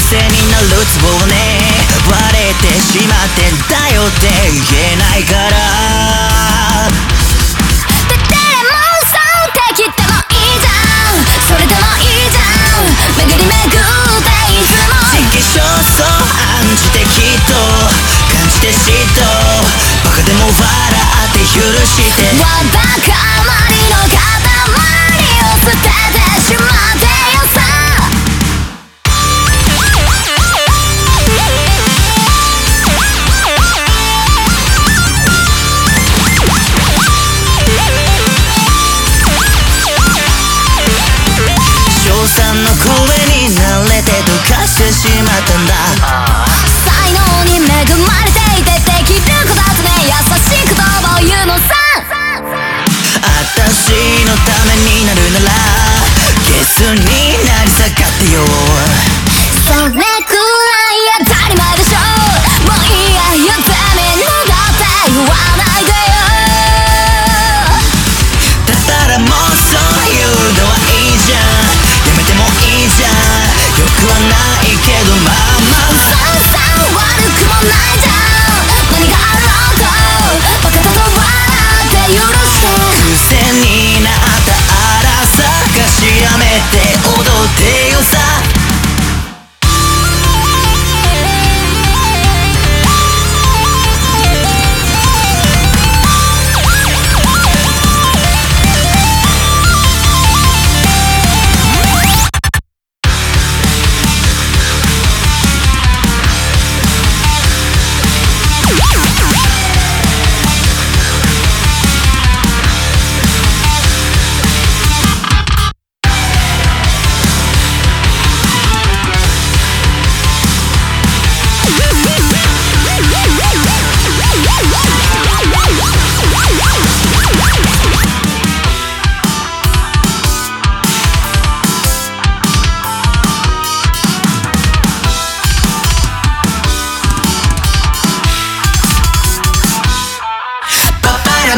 せになるツボがね。割れてしまってんだよって言えないから。だってもうそうできてもいいじゃん。それでもいいじゃん。巡り巡っていつも時期尚早暗示的と。感じて嫉妬。バカでも笑って許してためになるならゲスになり下がってよ。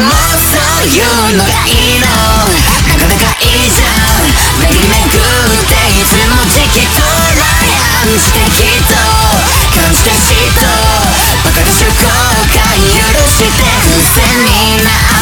そういうのがいいのなかなかいいじゃん巡り巡っていつも時期とライアンしてきっと感じた嫉妬バカでしょ後悔許して不正になる